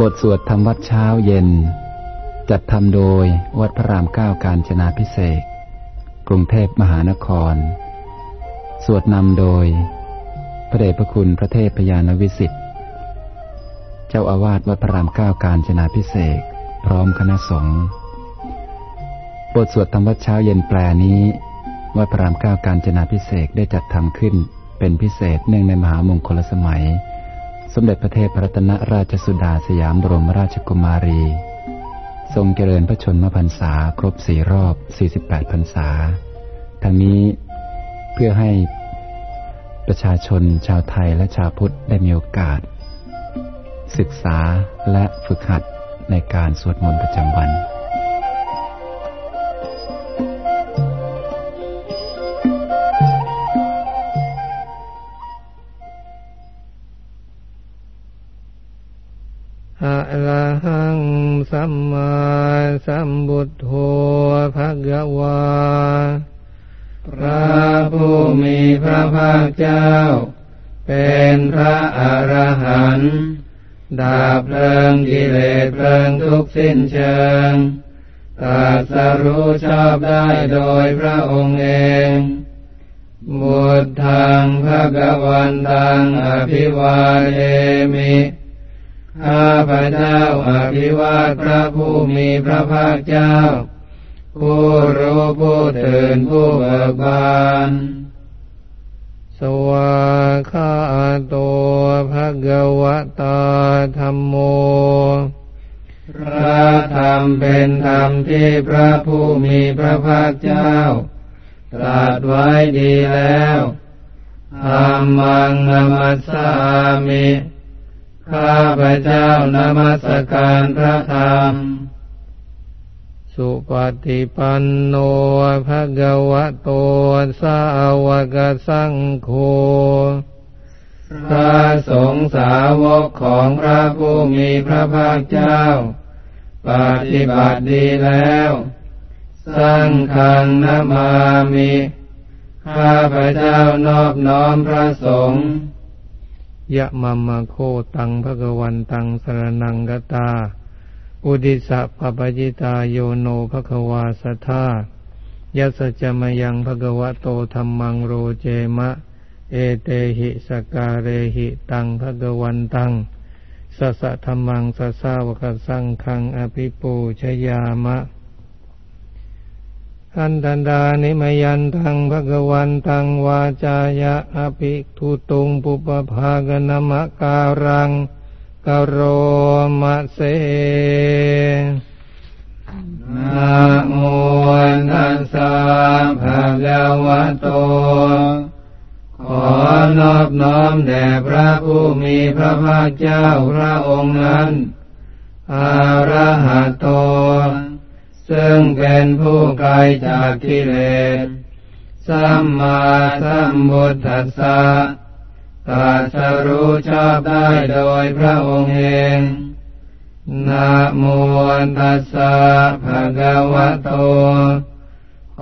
บทสวดธรรมวัดเช้าเย็น จัดทำโดยวัดพระรามเก้าการจนาพิเศษกรุงเทพมหานคร สวดนำโดย พระเดชพระคุณพระเทพพยานวิสิทธิ์เจ้าอาวาสวัดพระรามเก้าการจนาพิเศษพร้อมคณะสงฆ์บทสวดธรรมวัดเช้าเย็นแปลนี้วัดพระรามเก้าการจนาพิเศษได้จัดทำขึ้นเป็นพิเศษเนื่องในมหามงคลสมัย สมเด็จพระเทพรัตนราชสุดาสยามบรมราชกุมารี ทรงเจริญพระชนมพรรษาครบสี่รอบ 48 พรรษา ทั้งนี้เพื่อให้ประชาชนชาวไทยและชาวพุทธได้มีโอกาส ศึกษาและฝึกหัดในการสวดมนต์ประจำวัน มพุทโธภะคะวา พระผู้มีพระภาคเจ้า เป็นพระอรหันต์ดาบเพลิงกิเลสเพลิงทุกสิ้นเชิงตรัสรู้ชอบได้โดยพระองค์เองบุตรทังพระกวันตังอภิวาเทมิ ข้าพระเจ้าอภิวาทพระผู้มีพระภาคเจ้า ผู้รู้ผู้ตื่นผู้เบิกบาน สวาคาตัวภะกวตาธรรมโม พระธรรมเป็นธรรมที่พระผู้มีพระภาคเจ้า ตรัสไว้ดีแล้วธรรมังนมัสสามิ ข้าพระเจ้านมัสการพระธรรม สุปฏิปันโนภะคะวะโต สาวกสังโฆ พระสงฆ์สาวกของพระผู้มีพระภาคเจ้า ปฏิบัติดีแล้ว สร้างคังนมามิ ข้าพระเจ้านอบน้อมพระสงฆ์ ยะมัมมะโคตังภะกวันตังสรนังกตา อุดิสะปปจิตาโยโนภะควาสทธายัสจมยังภะกวะโตธรรมังโรเจมะ เอเตหิสการเรหิตังภะกวันตังสัสะธรรมังสัสาวกสังคังอภิปูชยามะ อันตันดานิมยันทังภะกวันตังวาจายะอภิทุตุงปุปภากนมะการังกโรมะเสนะโมตัสสะภะคะวะโต ขอนอบน้อมแด่พระผู้มีพระภาคเจ้าพระองค์นั้น อาระหะโต ซึ่งเป็นผู้ไกลจากกิเลส สัมมาสัมพุทธัสสะตรัสรู้ชอบได้โดยพระองค์เองนะโมตัสสะภะคะวะโต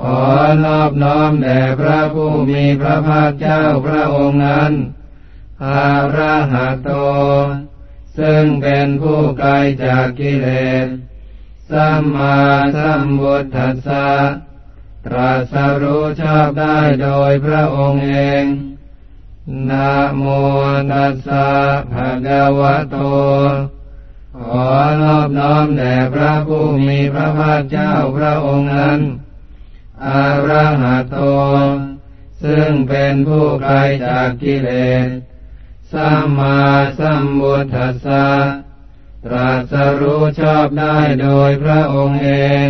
ขอนอบน้อมแด่พระผู้มีพระภาคเจ้าพระองค์นั้นอาระหะโต ซึ่งเป็นผู้ไกลจากกิเลส สัมมาสัมพุทธัสสะตรัสรู้ชอบได้โดยพระองค์เองนะโมตัสสะภะคะวะโต ขอนอบน้อมแด่พระผู้มีพระภาคเจ้าพระองค์นั้น อาระหะโต ซึ่งเป็นผู้ไกลจากกิเลส สัมมาสัมพุทธัสสะ ตรัสรู้ชอบได้โดยพระองค์เอง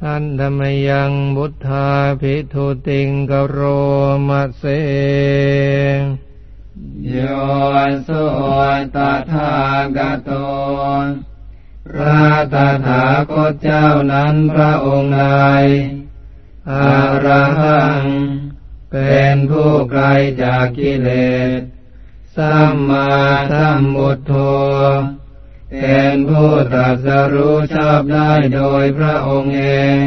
ท่านธรรมยังบุทธาภิทุติงกโรมะเสโยสุตถากตนพระตถาคตเจ้านั้นพระองค์ใดอารหัง เป็นผู้ไกลจากกิเลส สัมมาสัมพุทโธเป็นผู้ตรัสรู้ชอบได้โดยพระองค์เอง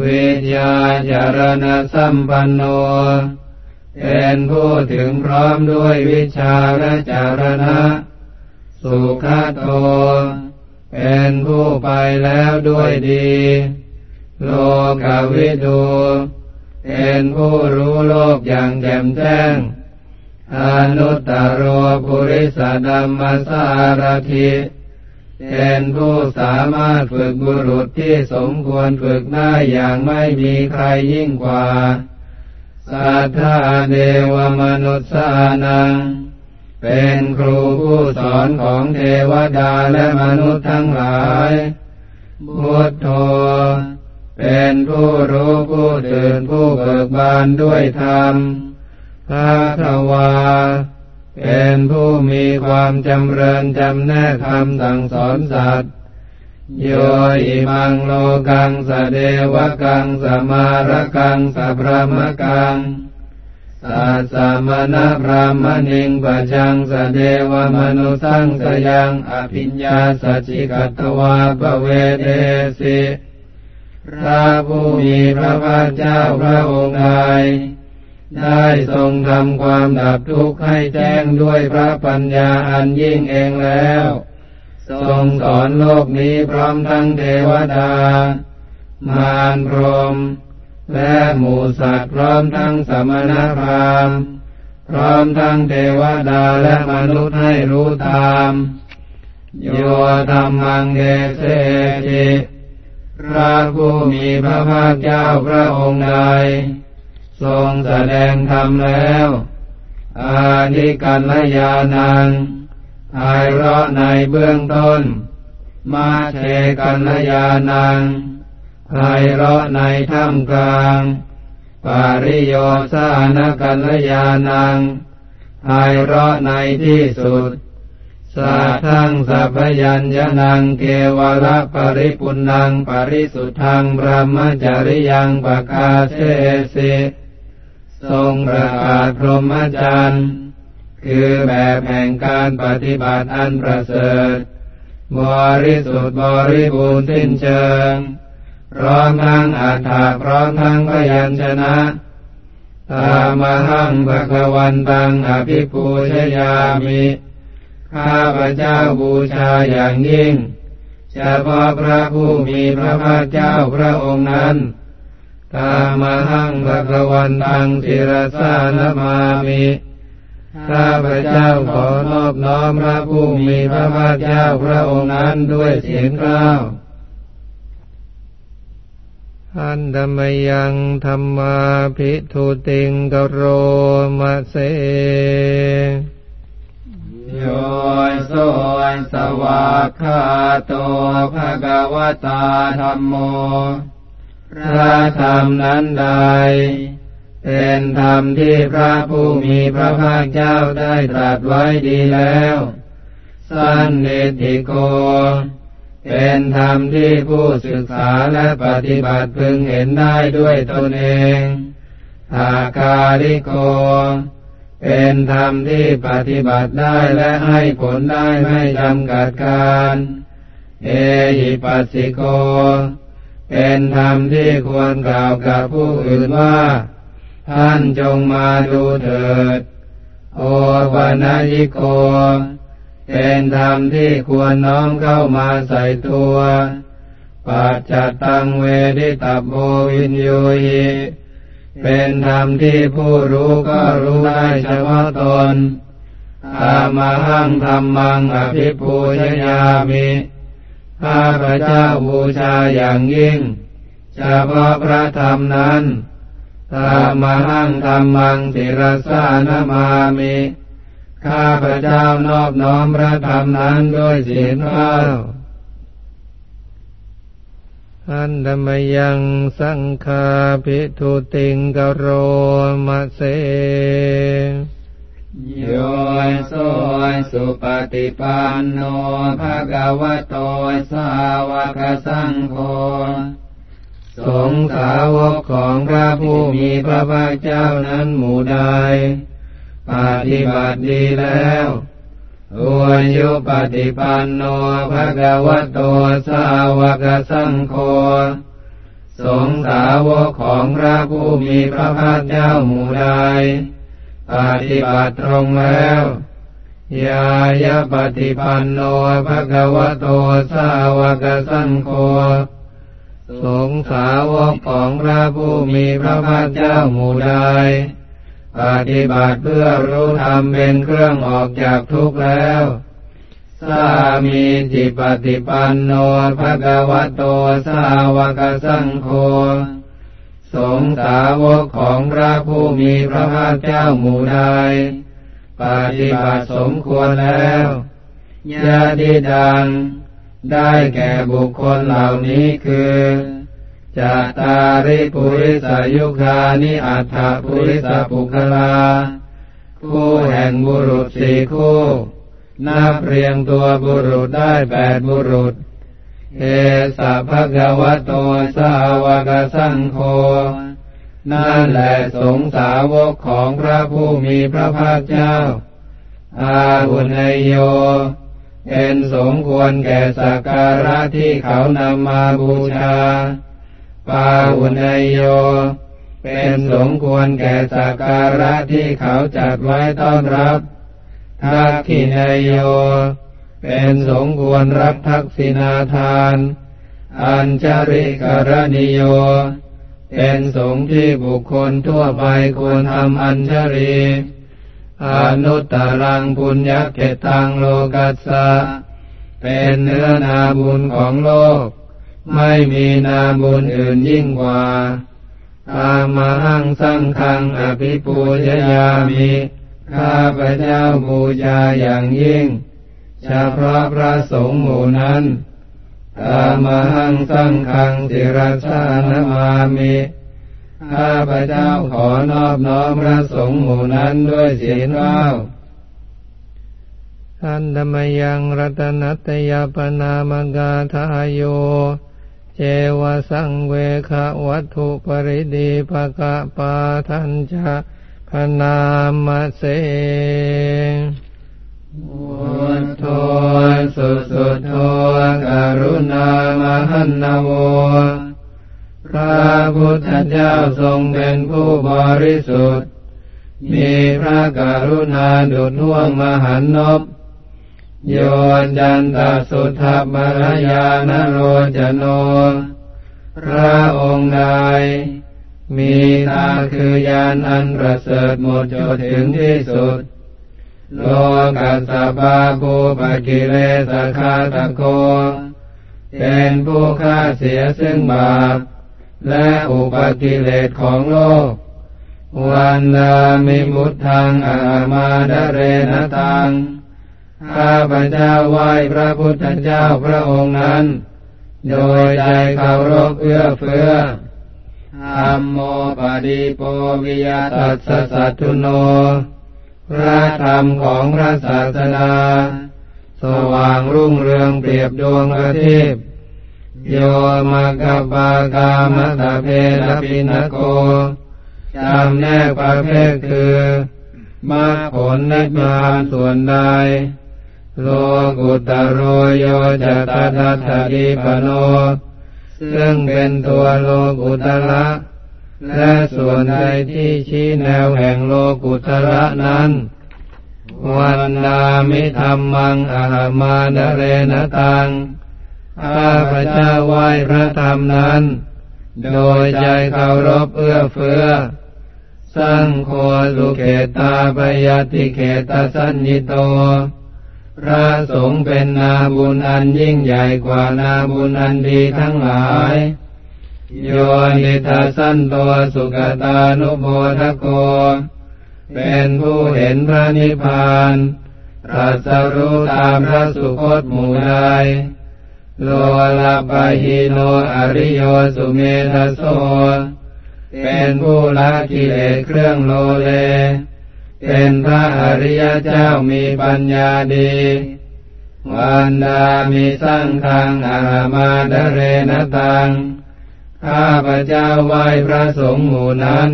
วิญญาจารณสัมปันโน เป็นผู้ถึงพร้อมด้วยวิชาและจารณะ สุขโต เป็นผู้ไปแล้วด้วยดี โลกวิดู เป็นผู้รู้โลกอย่างแจ่มแจ้ง อนุตตรโรปุริสดัมมสารทิเป็นผู้สามารถฝึกบุรุษที่สมควรฝึกได้อย่างไม่มีใครยิ่งกว่า สัทธาเดวมนุษสานัง เป็นครูผู้สอนของเทวดาและมนุษย์ทั้งหลายพุทโธเป็นผู้รู้ผู้ตื่นผู้เบิกบานด้วยธรรม ภาควา เป็นผู้มีความจำเริญจำแนกคำสั่งสอนสัตว์ โยอิมังโลกังสเดวกังสมารกังสพรมกังสัสมณพรามณิงปัจังสเดวมนุสังสยังอภิญญาสัจิกัตวาปเวเดสิพระผู้มีพระภาคเจ้าพระองค์ใด ได้ทรงทำความดับทุกข์ให้แจ้งด้วยพระปัญญาอันยิ่งเองแล้ว ทรงสอนโลกนี้พร้อมทั้งเทวดา มารพรม และหมูสัตว์พร้อมทั้งสมณพราหมณ์พร้อมทั้งเทวดาและมนุษย์ให้รู้ตาม โยธรรมังเกเสจิพระผู้มีพระภาคเจ้าพระองค์ใด ทรงแสดงธรรมแล้ว อานิกัลยานังภายเราะในเบื้องต้น มาเชกันลยานังภายเราะในท่ามกลาง ปาริโยสานกันลยานังภายเราะในที่สุดสัทังสัพยัญญนังเกวระปริปุนังปริสุทธังพระมจริยังปกาเทสิ ทรงประกาศพรหมจรรย์ คือแบบแห่งการปฏิบัติอันประเสริฐ บริสุทธิ์บริบูรณ์สิ้นเชิง พร้อมทั้งอัฏฐาพร้อมทั้งพยัญชนะตามหังภควันตังอภิปูชยามิ ข้าพเจ้าบูชาอย่างยิ่งเฉพาะพระผู้มีพระภาคเจ้าพระองค์นั้น ตามหังภควันตังศิรสานมามิข้าพระเจ้าขอนอบน้อมพระผู้มีพระภาคเจ้าพระองค์นั้นด้วยเสียงกล้าวอันธรรมยังธรรมาภิทุติงกโรมะเสโยโสสวากขาโตภะกวตาธรรมโม พระธรรมนั้นใด เป็นธรรมที่พระผู้มีพระภาคเจ้าได้ตรัสไว้ดีแล้ว สันนิติโก เป็นธรรมที่ผู้ศึกษาและปฏิบัติพึงเห็นได้ด้วยตนเองอาคาริโก เป็นธรรมที่ปฏิบัติได้และให้ผลได้ไม่จำกัดการ เอหิปัสสิโก เป็นธรรมที่ควรกล่าวกับผู้อื่นว่า ท่านจงมาดูเถิด โอปนายิโก เป็นธรรมที่ควรน้อมเข้ามาใส่ตัวปัจจตังเวดิตาโบวินโยหิเป็นธรรมที่ผู้รู้ก็รู้ได้เฉพาะตนธรรมหังธรรมังอภิปูชยามิ ข้าพระเจ้าบูชาอย่างยิ่งเฉพาะพระธรรมนั้นธรรมหังธรรมังสิรสานามามิข้าพระเจ้านอบน้อมพระธรรมนั้นด้วยเสียงข้าอันธมยังสังฆาภิทุติงกโรมะเส โยโสสุปฏิปันโนภะคะวะโตสาวกสังโฆสงสาวกของพระผู้มีพระภาคเจ้านั้นหมู่ใดปฏิบัติดีแล้วอวยุปฏิปันโนภะคะวะโตสาวกสังโฆสงสาวกของพระผู้มีพระภาคเจ้าหมู่ใด ปฏิบัติตรงแล้วยายาปฏิปันโนภะคะวะโตสาวกสังโฆสงสาวกของพระผู้มีพระภาคเจ้าหมู่ใดปฏิบัติเพื่อรู้ธรรมเป็นเครื่องออกจากทุกข์แล้วสามีจิปฏิปันโนภะคะวะโตสาวกสังโฆ สงสาวกของพระผู้มีพระภาคเจ้าหมู่ใดปฏิบัติสมควรแล้วญาติดัง ได้แก่บุคคลเหล่านี้คือจาตาริปุริสายุคานิอัฏฐปุริสปุคลาคู่แห่งบุรุษสี่คู่ นับเรียงตัวบุรุษได้แปดบุรุษ เอสะภะคะวะโตสาวกสังโฆนั่นแหละสงสาวกของพระผู้มีพระภาคเจ้า อาหุนยโย เป็นสมควรแก่สักการะที่เขานำมาบูชา ปาหุนยโย เป็นสมควรแก่สักการะที่เขาจัดไว้ต้อนรับทักขินยโย เป็นสมควรรับทักษินาทาน อัญชริกรณิโย เป็นสงที่บุคคลทั่วไปควรทำอัญชรีอนุตตรังปุญญเกตังโลกัสสะ เป็นเนื้อนาบุญของโลก ไม่มีนาบุญอื่นยิ่งกว่าตามมาหังสังฆังอภิปูชยามิ ข้าพระเจ้าบูชาอย่างยิ่ง เฉพาะพระสงฆ์หมู่นั้นตามมาหังสังฆังสิรชานมามิข้าพระเจ้าขอนอบน้อมพระสงฆ์หมู่นั้นด้วยเสียงร้าวอันธมยังรัตนัตยปนามกาทายโย เจวสังเวคะวัตถุปริดีปะกะปาทัญจะพนามเส วุฒโธสุสุโธกรุณามหันนโวพระพุทธเจ้าทรงเป็นผู้บริสุทธิ์ มีพระกรุณาดุจห่วงมหันนบโยจันตสุทัพมรยานโรจโน พระองค์ใดมีตาคือยานอันประเสริฐหมดจดถึงที่สุด โลกัสสะปาภูปกิเลสคาตะโก เป็นผู้ฆ่าเสียซึ่งบาป และอุปกิเลสของโลก วันดามิมุตทังอามาดเรนตัง ข้าพเจ้าไหว้พระพุทธเจ้าพระองค์นั้น โดยใจเคารพเอื้อเฟื้อธรรมโมปฏิโปวิยตัสสัตุโน พระธรรมของพระศาสนาสว่างรุ่งเรืองเปรียบดวงอาทิตย์โยมกปากามตะเพนปินโกจำแนกประเภทคือมรรคผลนิพพานส่วนใด โลกุตโรโยจตัทัตถิปโน ซึ่งเป็นตัวโลกุตระ และส่วนใดที่ชี้แนวแห่งโลกุตระนั้น วันดามิธรรมังอามาดเรนตัง ข้าพระเจ้าไหว้พระธรรมนั้น โดยใจเคารพเอื้อเฟื้อสังโฆสุเขตาปยติเขตสัญญิโต พระสงฆ์เป็นนาบุญอันยิ่งใหญ่กว่านาบุญอันดีทั้งหลาย โยนิทาสันตัวสุกตานุโพธโก เป็นผู้เห็นพระนิพพานตรัสรู้ตามพระสุคตหมู่ใดโลลาปหิโนอริโยสุเมธโส เป็นผู้ละกิเลสเครื่องโลเล เป็นพระอริยเจ้ามีปัญญาดีวันดามีสังฆังอามาดเรนตัง ข้าพระเจ้าไหว้พระสงฆ์หมู่นั้น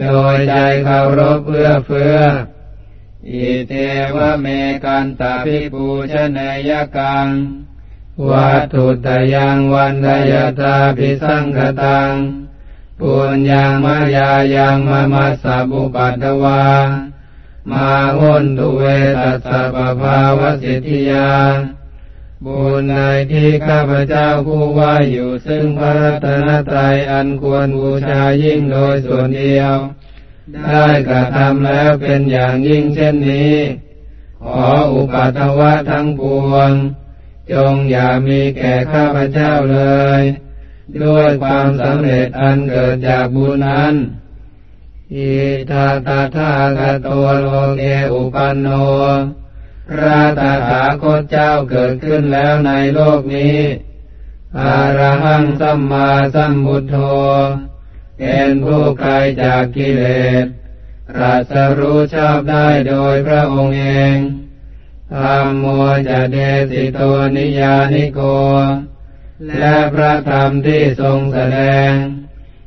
โดยใจเคารพเพื่อเฟื้อ อิเทวเมกันตาภิปูชนยกัง วัตถุตยังวันดยตาภิสังกตัง ปุญญังมายายังมมัสสะบุปัตวา มาหุนตุเวตัสสะปภาวสิทธิยา บุญในที่ข้าพเจ้าผู้ว่าอยู่ซึ่งพระรัตนตรัยอันควรบูชายิ่งโดยส่วนเดียว ได้กระทำแล้วเป็นอย่างยิ่งเช่นนี้ ขออุปัตวะทั้งปวง จงอย่ามีแก่ข้าพเจ้าเลย ด้วยความสำเร็จอันเกิดจากบุญนั้นอิทาตาทากตัวโลเกอุปันโน พระตถาคตเจ้าเกิดขึ้นแล้วในโลกนี้อาระหังสัมมาสัมพุทโธเป็นผู้ไกลจากกิเลสรัสรู้ชอบได้โดยพระองค์เองธรรมโมจะเดสิโตนิยานิโก และพระธรรมที่ทรงแสดง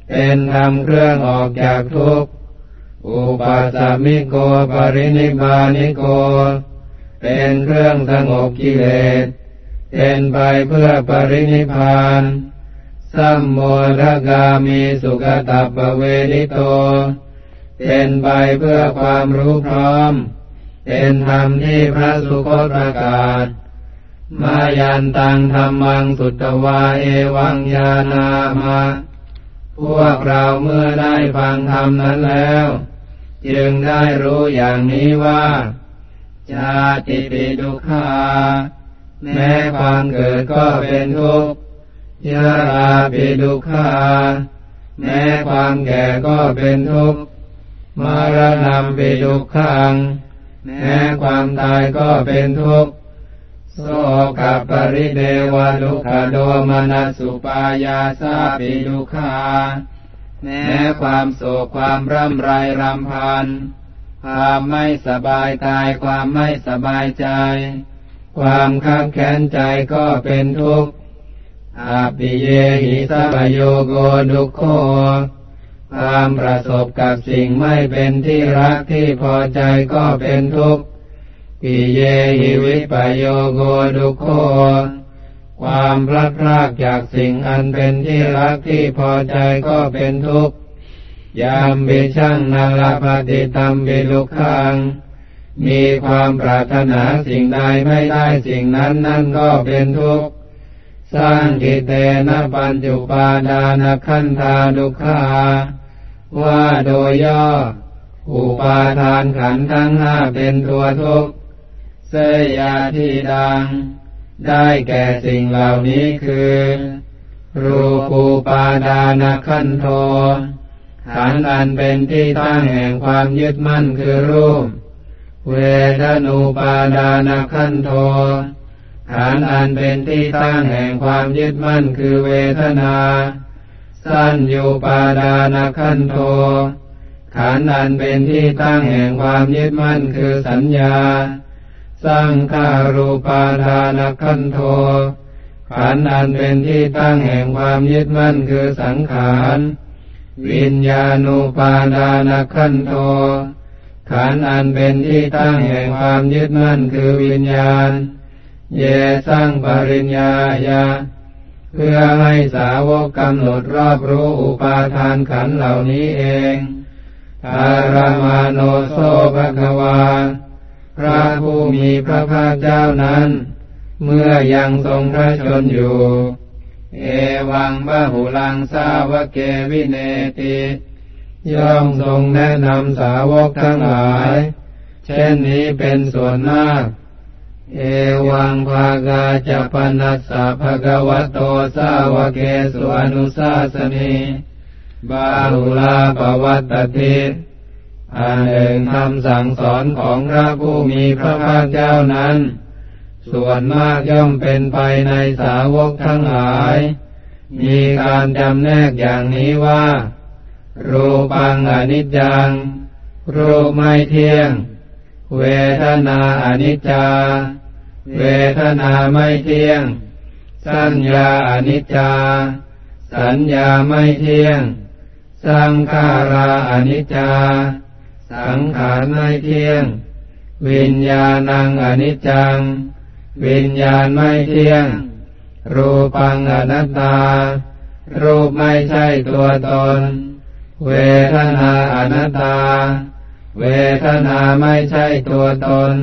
เป็นธรรมเครื่องออกจากทุกข์ อุปัสสมิโกปรินิบานิโก เป็นเครื่องสงบกิเลส เป็นไปเพื่อปรินิพานสัมโมทกามีสุขตัปเวนิโต เป็นไปเพื่อความรู้พร้อม เป็นธรรมที่พระสุคตประกาศ มายันตังธรรมังสุตวาเอวังยานามะ พวกเราเมื่อได้ฟังธรรมนั้นแล้ว จึงได้รู้อย่างนี้ว่า ชาติปิดุขาแม้ความเกิดก็เป็นทุกข์ยาราปิดุขาแม้ความแก่ก็เป็นทุกข์มรณะปิดุขัง แม้ความตายก็เป็นทุกข์โสกับปริเดวะลุขโดมนัสุปายาสาปิดุขาแม้ความโศกความร่ำไรรำพัน ความไม่สบายกาย ความไม่สบายใจ ความขับแค้นใจก็เป็นทุกข์อาปิเยหิสัพโยโกดุโคความประสบกับสิ่งไม่เป็นที่รักที่พอใจก็เป็นทุกข์ปิเยหิวิปโยโกดุโคความพลัดพรากจากสิ่งอันเป็นที่รักที่พอใจก็เป็นทุกข์ ยามบิช่างนาลปฏิตัมบิลุขัง มีความปรารถนาสิ่งใดไม่ได้สิ่งนั้นนั่นก็เป็นทุกข์ สร้างกิเตนะปัญจุปาดานขันธาดุขาว่าโดยย่อ อุปาทานขันธ์ทั้งห้าเป็นตัวทุกข์ เสยยาที่ดัง ได้แก่สิ่งเหล่านี้คือ รูปูปาดานขันโท ขันธ์อันเป็นที่ตั้งแห่งความยึดมั่นคือรูป เวทนูปาดานขันโทขันธ์อันเป็นที่ตั้งแห่งความยึดมั่นคือเวทนา สัญญูปาดานขันโทขันธ์อันเป็นที่ตั้งแห่งความยึดมั่นคือสัญญาสังขารูปาทานขันโทขันธ์อันเป็นที่ตั้งแห่งความยึดมั่นคือสังขาร วิญญาณูปาดานขันโทขันอันเป็นที่ตั้งแห่งความยึดมั่นคือวิญญาณ เยสร้างปริญญาญาเพื่อให้สาวกกำหนดรอบรู้อุปาทานขันเหล่านี้เองทารมาโนโซภควา พระผู้มีพระภาคเจ้านั้น เมื่อยังทรงพระชนอยู่ เอวังบะหุลังสาวเกวิเนติย่อมทรงแนะนำสาวกทั้งหลาย เช่นนี้เป็นส่วนมาก เอวังภากาจะปนัสสะภะวะโตสาวเกสุอนุสาสนีบาหุลาปวัตติอันหนึ่งคำสั่งสอนของพระผู้มีพระภาคเจ้านั้น ส่วนมากย่อมเป็นไปในสาวกทั้งหลาย มีการจำแนกอย่างนี้ว่า รูปังอนิจจัง รูปไม่เที่ยง เวทนาอนิจจา เวทนาไม่เที่ยง สัญญาอนิจจา สัญญาไม่เที่ยง สังขาราอนิจจา สังขารไม่เที่ยง วิญญาณังอนิจจัง วิญญาณไม่เที่ยง รูปังอนัตตา รูปไม่ใช่ตัวตน เวทนาอนัตตา เวทนาไม่ใช่ตัวตน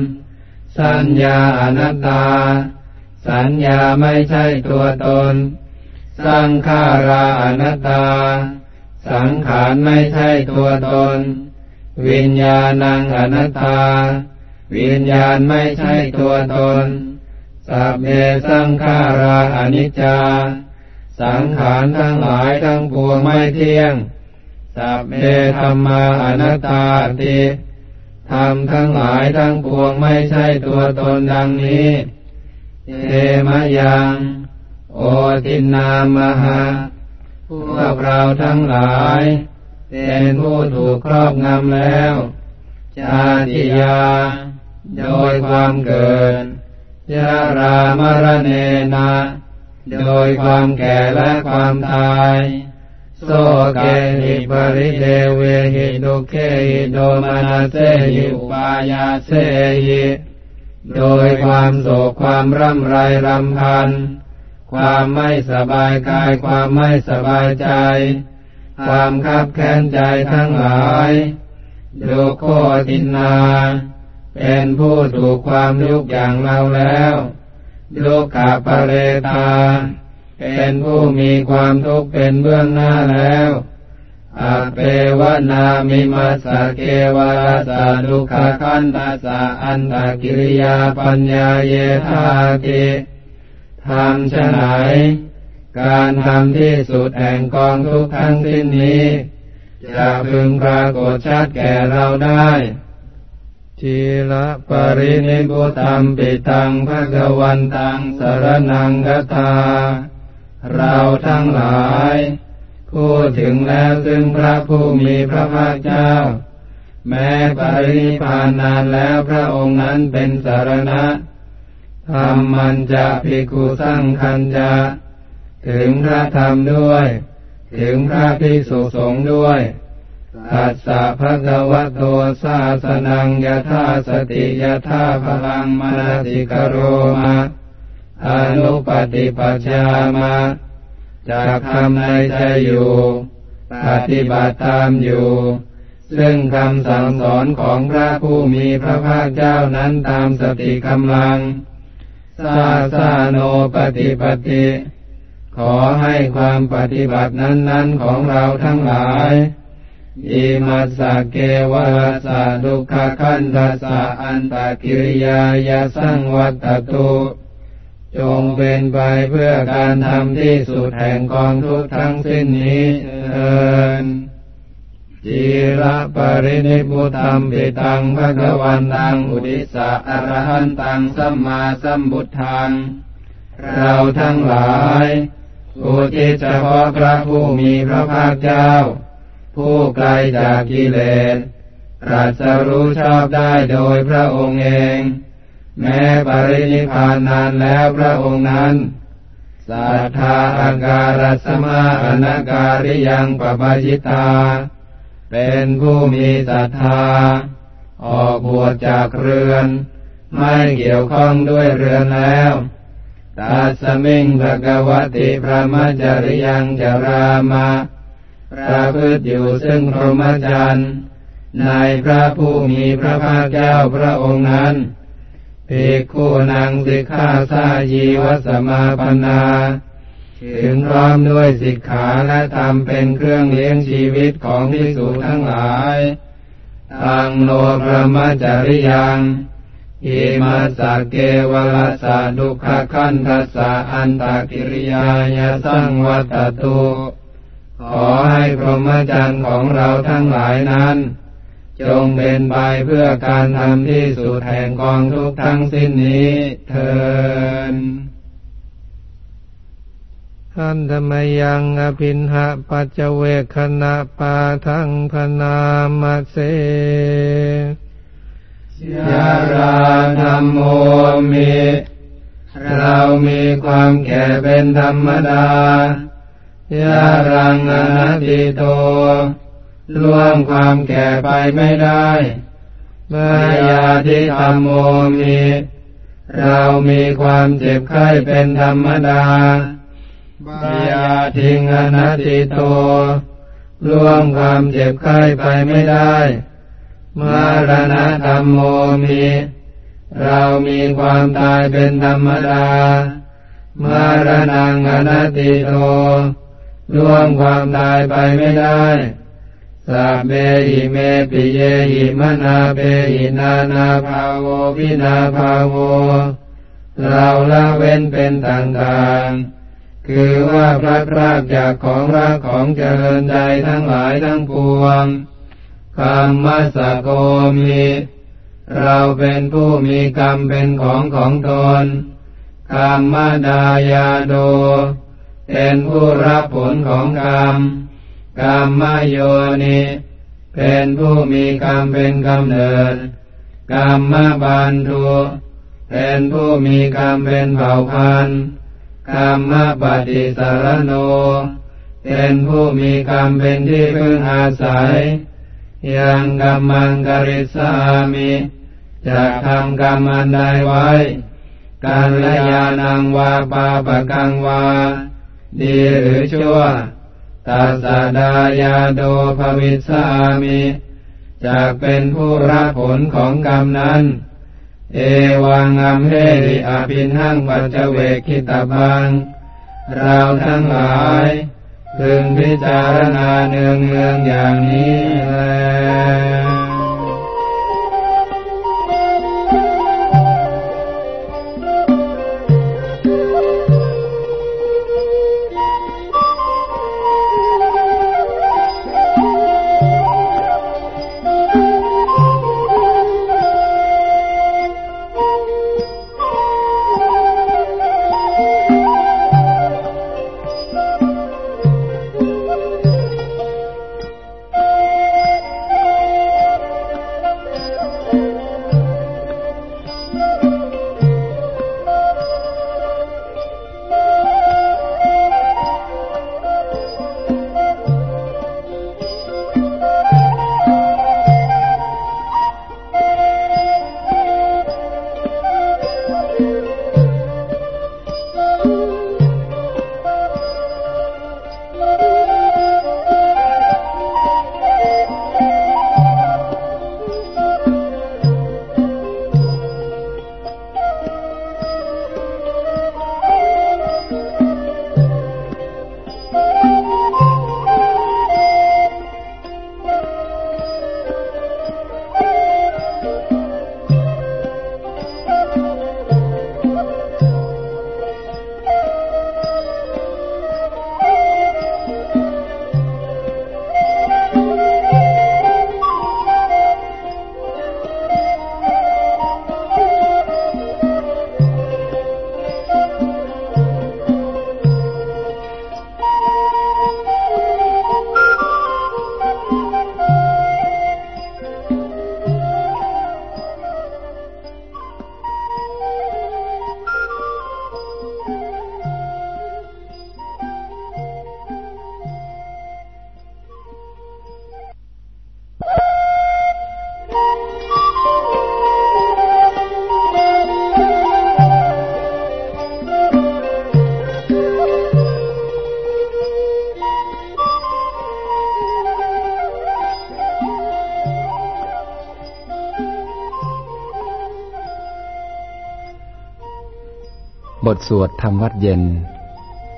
สัญญาอนัตตา สัญญาไม่ใช่ตัวตน สังขาราอนัตตา สังขารไม่ใช่ตัวตน วิญญาณังอนัตตา วิญญาณไม่ใช่ตัวตน สัพเพสังขาราอนิจจา สังขารทั้งหลายทั้งปวงไม่เที่ยง สัพเพธรรมาอนัตตาติธรรมทั้งหลายทั้งปวงไม่ใช่ตัวตนดังนี้เทมยัง โอตินามหาพวกเราทั้งหลายเป็นผู้ถูกครอบงำแล้ว ชาติยา โดยความเกิด ยารามรเนนะ โดยความแก่และความตาย โสเกหิปริเดเวหิดุเคหิโดมานาเซหิอุปายาเซหิโดยความโศกความร่ำไรรำพัน ความไม่สบายกายความไม่สบายใจ ความคับแค้นใจทั้งหลายดุโคตินา เป็นผู้ถูกความยุกอย่างเราแล้วดุขาปเรตา เป็นผู้มีความทุกข์เป็นเบื้องหน้าแล้วอเปวนามิมาสเกวาสาดุขคันตาสาอันตกิริยาปัญญาเยธาติทำชะไหน การทำที่สุดแห่งกองทุกทั้งสิ้นนี้ จะพึงปรากฏชัดแก่เราได้ ทีละปรินิพุตัมปิตังภะกวันตังสรนังกตา เราทั้งหลาย พูดถึงแล้วซึ่งพระผู้มีพระภาคเจ้า แม้ปรินิพานนานแล้วพระองค์นั้นเป็นสารณะธรรมมันจะภิกขุสั่งคันจะ ถึงพระธรรมด้วย ถึงพระภิกษุสงฆ์ด้วย ตัสสะภะคะวะโตสาสนังยะธาสติยะธาพลังมนติกโรมาอนุปฏิปัชามาจากทำในใจอยู่ ปฏิบัติตามอยู่ ซึ่งคำสั่งสอนของพระผู้มีพระภาคเจ้านั้นตามสติกำลังซาซาโนปฏิปติ ขอให้ความปฏิบัตินั้น ๆ ของเราทั้งหลาย อิมัสสะเกวะสะดุขคันทัสสะอันตะกิริยายาสังวัตตุจงเป็นไปเพื่อการทำที่สุดแห่งกองทุกทั้งสิ้นนี้เถินจีระปรินิพุตัมปิตังภะคะวันตังอุดิสะอรหันตังสัมมาสัมบุทัง เราทั้งหลายอุทิศเฉพาะพระผู้มีพระภาคเจ้า ผู้ไกลจากกิเลสตรัสรู้ชอบได้โดยพระองค์เอง แม้ปรินิพานนานแล้วพระองค์นั้นสัทธาอาการสมาอนาการิยังปปจิตา เป็นผู้มีศรัทธา ออกบวชจากเรือน ไม่เกี่ยวข้องด้วยเรือนแล้วตัสมิงภะกวติพระมจริยังจารามา ประพฤติอยู่ซึ่งพรหมจรรย์ในพระผู้มีพระภาคเจ้าพระองค์นั้นภิกขุนังสิกขาสายีวสมาปนา ถึงพร้อมด้วยสิกขาและธรรมเป็นเครื่องเลี้ยงชีวิตของภิกษุทั้งหลายตังโนพระมจริยังอิมาสเกวลสาดุขคันทัสสะอันตากิริยายสังวัตตุ ขอให้พรหมจรรย์ของเราทั้งหลายนั้น จงเป็นไปเพื่อการทำที่สุดแห่งกองทุกทั้งสิ้นนี้เถินอันธรรมยังอภินหะปัจเวคณะปาทังพนามาเสยาราธรรมโมมิ เรามีความแก่เป็นธรรมดา ยารังอนัตติโตล่วงความแก่ไปไม่ได้เมื่อยาทิธรรมโมมี เรามีความเจ็บไข้เป็นธรรมดาพยาธิง อะนะตีโตล่วงความเจ็บไข้ไปไม่ได้มะระณะธัมโมมหิเรามีความตายเป็นธรรมดามะระณัง อะนะตีโต ล่วงความตายไปไม่ได้สัพเพหิเมปิเยหิ มะนาเปหินานาภาโววินาภาโว เราละเว้นเป็นต่างๆ คือว่าพระพรากจากของรักของเจริญใจทั้งหลายทั้งปวงกรรมสโกมิ เราเป็นผู้มีกรรมเป็นของของตนกรรมดายาโด เป็นผู้รับผลของกรรม กรรมโยนิ เป็นผู้มีกรรมเป็นกำเนิด กรรมบันทุเป็นผู้มีกรรมเป็นเผ่าพันธุ์กรรมปฏิสารโน เป็นผู้มีกรรมเป็นที่พึ่งอาศัย ยังกรรมังกริสามิจะทำกรรมอันใดไว้ การละยานังวาปาปะกังวา ดีหรือชั่วตัสดายาโดภวิสามิจากเป็นผู้รับผลของกรรมนั้น เอวังอัมเฮริอภินหังปัจเวกิตาบัง เราทั้งหลายพึงพิจารณาเนืองเนืองอย่างนี้แล ทสวดธรรมวัดเย็น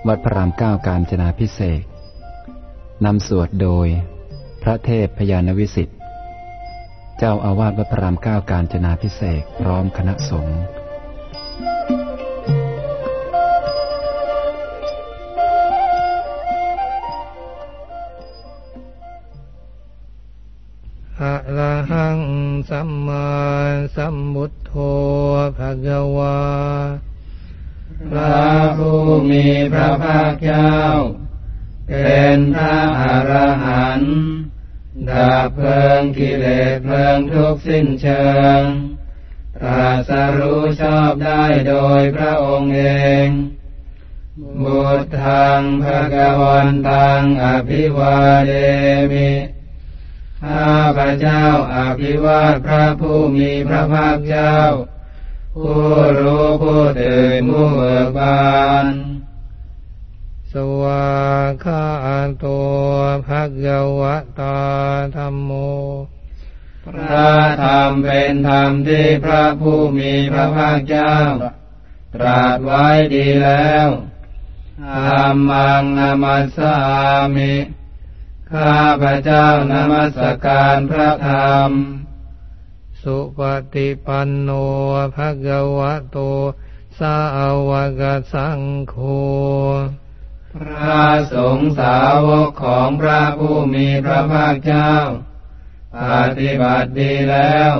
วัดพระรามเก้าการจนาพิเศษนำสวดโดย พระเทพพยานวิสิทธิ์ เจ้าอาวาสวัดพระรามเก้าการจนาพิเศษพร้อมคณะสงฆ์อะระหังสัมมาสัมพุท ระภาคเจ้า เป็นพระอรหันต์ดับเพลิงกิเลสเพลิงทุกสิ้นเชิงตรัสรู้ชอบได้โดยพระองค์เองบุตทังภะกวันตังอภิวาเดมิข้าพระเจ้าอภิวาทพระผู้มีพระภาคเจ้า ผู้รู้ผู้ตื่นผู้เบิกบาน คาตัวภะกวตาธรรมโม พระธรรมเป็นธรรมที่พระผู้มีพระภาคเจ้า ตรัสไว้ดีแล้วธรรมังนามัสสามิ ข้าพระเจ้านมัสการพระธรรม สุปฏิปันโนภะคะวะโตสาวกสังโฆ พระสงฆ์สาวกของพระผู้มีพระภาคเจ้า ปฏิบัติดีแล้ว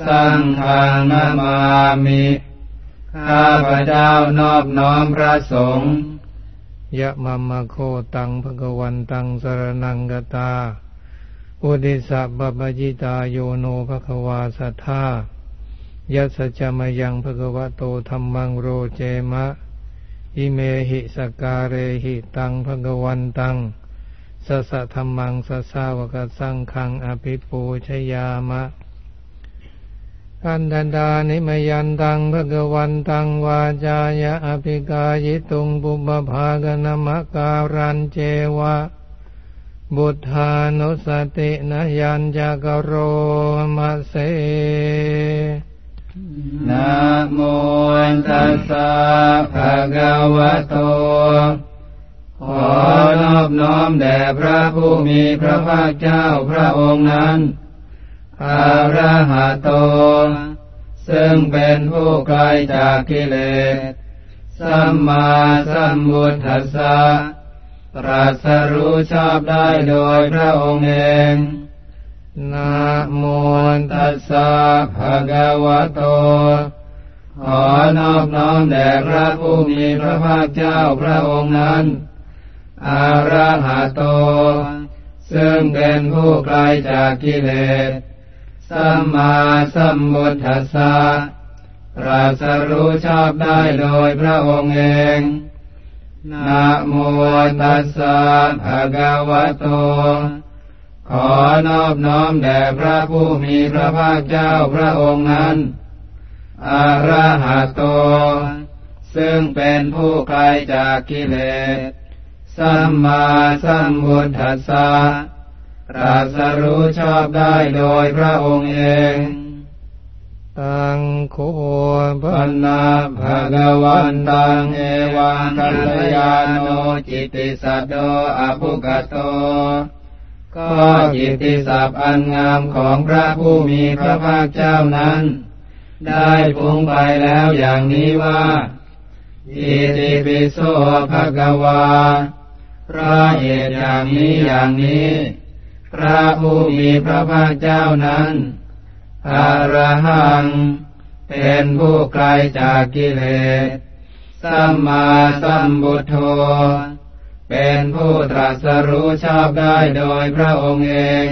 สังฆังนามามิ ข้าพระเจ้านอบน้อมพระสงฆ์ยะมัมมะโคตังภควันตังสรนังกตา อุดิสัพปะจิตาโยโนภควาสัทธายัสสะจมยังภควะโตธัมมังโรเจมะ อิเมหิสการเรหิตังภะวันตังสสะธรรมังสสาวกสังขังอภิปูชยามะอันดันดานิมยันตังภะวันตังวาจายะอภิกายิตุงปุบภากนมการันเจวะ บุทธานุสตินยัญจกโรมะเส นะโมตัสสะภะคะวะโต ขอนอบน้อมแด่พระผู้มีพระภาคเจ้าพระองค์นั้นอาระหะโต ซึ่งเป็นผู้ไกลจากกิเลส สัมมาสัมพุทธัสสะตรัสรู้ชอบได้โดยพระองค์เอง นะโมตัสสะภะคะวะโต ขอนอบน้อมแด่พระผู้มีพระภาคเจ้าพระองค์นั้น อาระหะโต ซึ่งเป็นผู้ไกลจากกิเลส สัมมาสัมพุทธัสสะตรัสรู้ชอบได้โดยพระองค์เอง นะโมตัสสะภะคะวะโต ขอนอบน้อมแด่พระผู้มีพระภาคเจ้าพระองค์นั้น อาระหะโต ซึ่งเป็นผู้ไกลจากกิเลส สัมมาสัมพุทธัสสะตรัสรู้ชอบได้โดยพระองค์เอง ตังโคปันนาภะคะวันตังเอวังกัลยาโนจิตติสัตโตอภุกโต ก็จิตติศัพท์อันงามของพระผู้มีพระภาคเจ้านั้น ได้พุงไปแล้วอย่างนี้ว่า อิติปิโสภะคะวา พระเหตุอย่างนี้อย่างนี้ พระผู้มีพระภาคเจ้านั้นอรหัง เป็นผู้ไกลจากกิเลส สัมมาสัมพุทโธ เป็นผู้ตรัสรู้ชอบได้โดยพระองค์เอง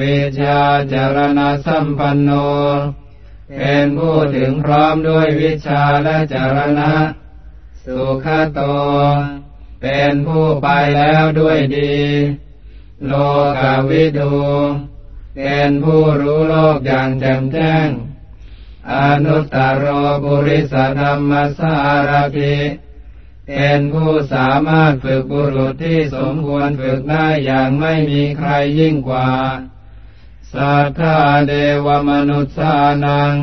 วิชาจารณะสัมปันโน เป็นผู้ถึงพร้อมด้วยวิชาและจารณะ สุขโต เป็นผู้ไปแล้วด้วยดี โลกาวิดูเป็นผู้รู้โลกอย่างแจ่มแจ้ง อนุตตรโรบุริสธรรมสารพิ เป็นผู้สามารถฝึกบุรุษที่สมควรฝึกได้อย่างไม่มีใครยิ่งกว่า สัทธาเดวมนุษย์สานัง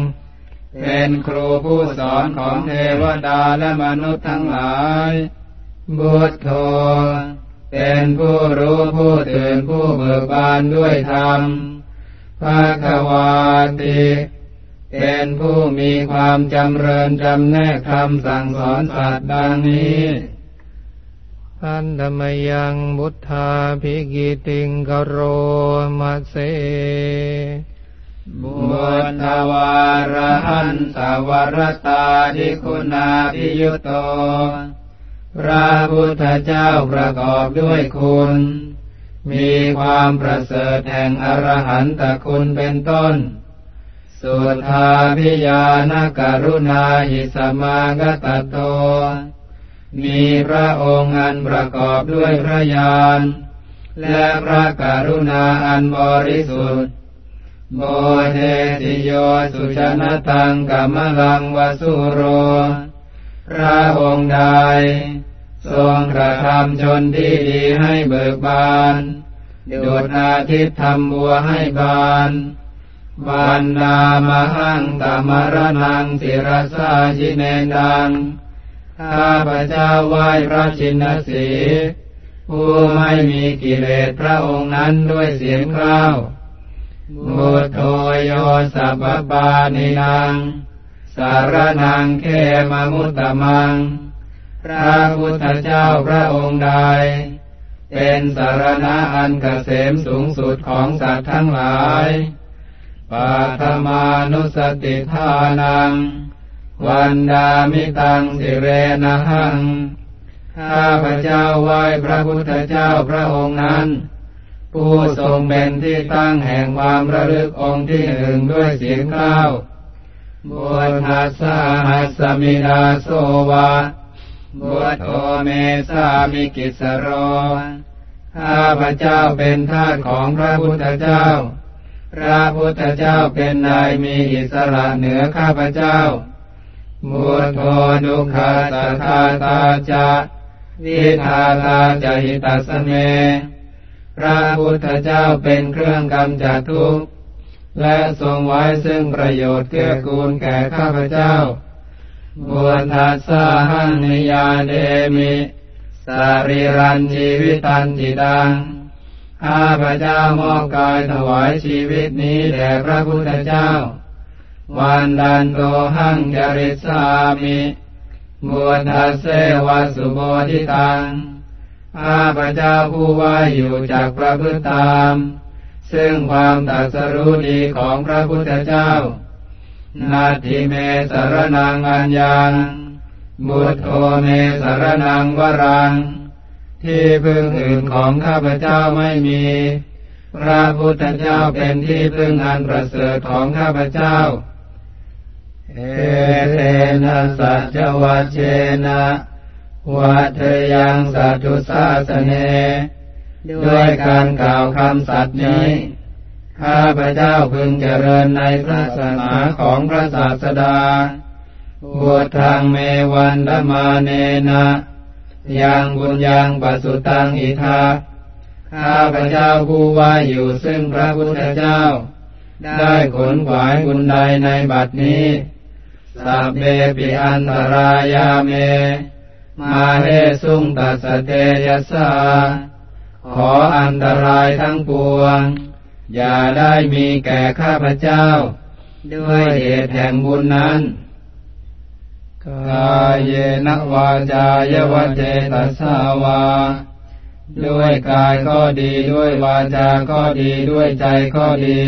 เป็นครูผู้สอนของเทวดาและมนุษย์ทั้งหลาย บุตโธเป็นผู้รู้ผู้ตื่นผู้เบิกบานด้วยธรรมภาควาติ เป็นผู้มีความจำเริญจำแนกคำสั่งสอนสัตว์ดังนี้อันธรรมยังบุทธาภิกิติงกโรมาเสบุญทวารหันสวรตาทิคุณาพิยุตโต พระพุทธเจ้าประกอบด้วยคุณ มีความประเสริฐแห่งอรหันตคุณเป็นต้น สุทธาพิยานการุณาหิสมากตโต มีพระองค์อันประกอบด้วยพระญาณและพระกรุณาอันบริสุทธิ์โมเทติโยสุชนะตังกัมลังวสุโร พระองค์ใด ทรงกระทำชนที่ดีให้เบิกบาน ดุดอาทิตย์ทำบัวให้บาน บันดามหังตมรนังสิรสาชิเนดัง ข้าพระเจ้าไหว้พระชินสีผู้ไม่มีกิเลสพระองค์นั้นด้วยเสียงกล้าวบุตโทโยสัพปานินางสารนังเขมมุตตมัง พระพุทธเจ้าพระองค์ใด เป็นสารณะอันเกษมสูงสุดของสัตว์ทั้งหลาย ปะฐะมานุสสะติฏฐานัง วันทามิตังสิเรนะหัง ข้าพระเจ้าไหว้พระพุทธเจ้าพระองค์นั้น ผู้ทรงเป็นที่ตั้งแห่งความระลึกองค์ที่หนึ่งด้วยเศียรเกล้า พุทธัสสาหัสมิ ทาโสวะ พุทโธ เมสามิกิสสะโร ข้าพระเจ้าเป็นทาสของพระพุทธเจ้า พระพุทธเจ้าเป็นนายมีอิสระเหนือข้าพเจ้ามุทโธนุคาตาตาตาจะวิทาตาจะหิตัสเม พระพุทธเจ้าเป็นเครื่องกำจัดทุกข์ และทรงไว้ซึ่งประโยชน์เกื้อกูลแก่ข้าพเจ้าบุญทัสสะหันนิยาเดมิ สารีรันชีวิตันจิตัง ข้าพระเจ้ามอบกายถวายชีวิตนี้แด่พระพุทธเจ้า วันดันโตหังจริสามิบุทัสเสวสุโบทิตัง ข้าพระเจ้าผู้ว่าอยู่จากพระพุทธตาม ซึ่งความตัสรู้ดีของพระพุทธเจ้า นาทิเมสรนังอัญญัง บุตโธเมสรนังวรัง ที่พึ่งอื่นของข้าพเจ้าไม่มี พระพุทธเจ้าเป็นที่พึ่งอันประเสริฐของข้าพเจ้า เอเทนะสัจวัชเชนะวัตยังสัตุสาสเน ด้วยการกล่าวคำสัตย์นี้ ข้าพเจ้าพึงเจริญในพระศาสนาของพระศาสดาบุตรทางเมวันดมาเนนะ ยังบุญยังปัสุตังอิทาข้าพระเจ้าผู้ว่าอยู่ซึ่งพระพุทธเจ้า ได้ขนขวายบุญใดในบัดนี้สัพเบปิอันตรายาเม มาเฮสุงตัสเตยสาขออันตรายทั้งปวง อย่าได้มีแก่ข้าพเจ้า ด้วยเหตุแห่งบุญนั้น กายเยนวาจายวเจตสาวา ด้วยกายก็ดีด้วยวาจาก็ดีด้วยใจก็ดี